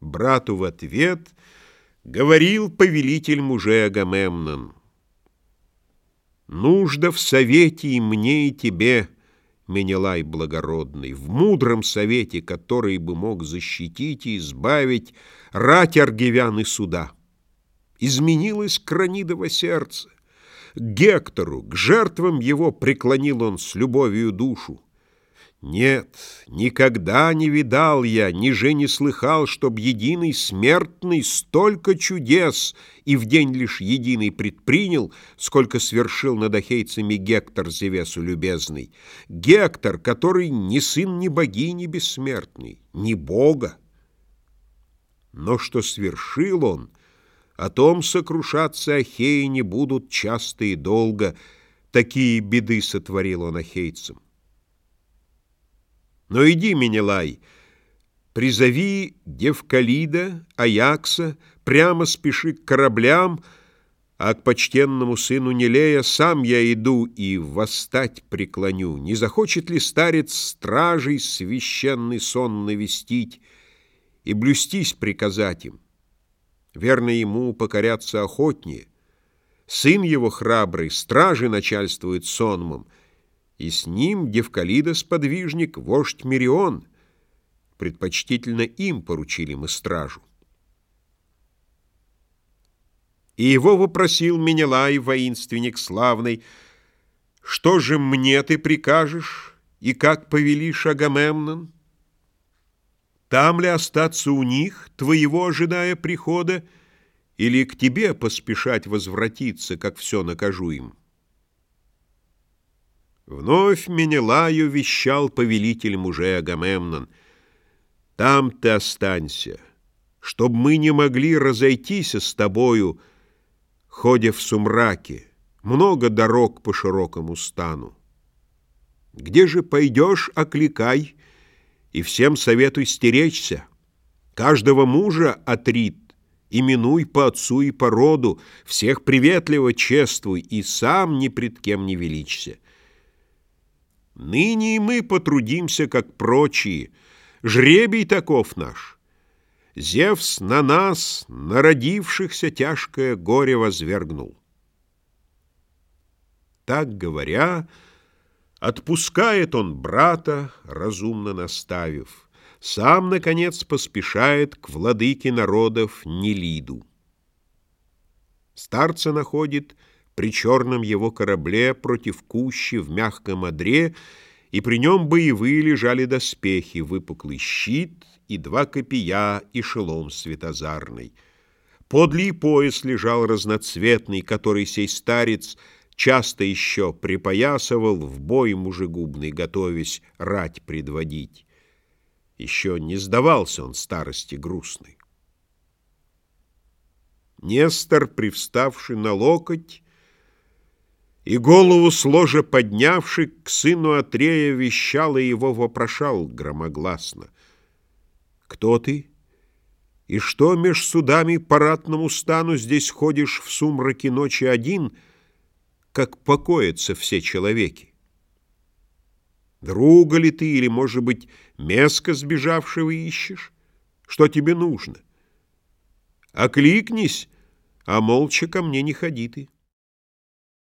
Брату в ответ говорил повелитель мужей Агамемнон. Нужда в совете и мне, и тебе, Менелай благородный, в мудром совете, который бы мог защитить и избавить рать аргивян и суда. Изменилось Кранидово сердце. К Гектору, к жертвам его преклонил он с любовью душу. Нет, никогда не видал я, ниже не слыхал, Чтоб единый смертный столько чудес И в день лишь единый предпринял, Сколько свершил над ахейцами Гектор Зевесу любезный. Гектор, который ни сын ни богини бессмертный, ни бога. Но что свершил он, о том сокрушаться Ахеи не будут часто и долго, Такие беды сотворил он ахейцам. Но иди, Менелай, призови Девкалида, Аякса, прямо спеши к кораблям, а к почтенному сыну Нелея сам я иду и восстать преклоню. Не захочет ли старец стражей священный сон навестить и блюстись приказать им? Верно ему покоряться охотнее. Сын его храбрый, стражи начальствует сонмом, и с ним Девкалида-сподвижник, вождь Мирион. Предпочтительно им поручили мы стражу. И его вопросил Менелай, воинственник славный, «Что же мне ты прикажешь, и как повелишь Агамемнон? Там ли остаться у них, твоего ожидая прихода, или к тебе поспешать возвратиться, как все накажу им?» Вновь Менелаю вещал повелитель мужей Агамемнон. Там ты останься, чтоб мы не могли разойтись с тобою, ходя в сумраке, много дорог по широкому стану. Где же пойдешь, окликай, и всем советуй стеречься. Каждого мужа отрит, именуй по отцу и по роду, всех приветливо чествуй, и сам ни пред кем не величься. Ныне и мы потрудимся, как прочие. Жребий таков наш. Зевс на нас, народившихся, тяжкое горе возвергнул. Так говоря, отпускает он брата, разумно наставив. Сам, наконец, поспешает к владыке народов Нелиду. Старца находит — при черном его корабле против кущи в мягком одре, и при нем боевые лежали доспехи, выпуклый щит и два копия и шелом светозарный. Подлий пояс лежал разноцветный, который сей старец часто еще припоясывал в бой мужегубный, готовясь рать предводить. Еще не сдавался он старости грустной. Нестор, привставший на локоть, и голову сложа поднявший, к сыну Атрея вещал и его вопрошал громогласно. «Кто ты? И что меж судами по стану здесь ходишь в сумраке ночи один, как покоятся все человеки? Друга ли ты или, может быть, меска сбежавшего ищешь? Что тебе нужно? Окликнись, а молча ко мне не ходи ты».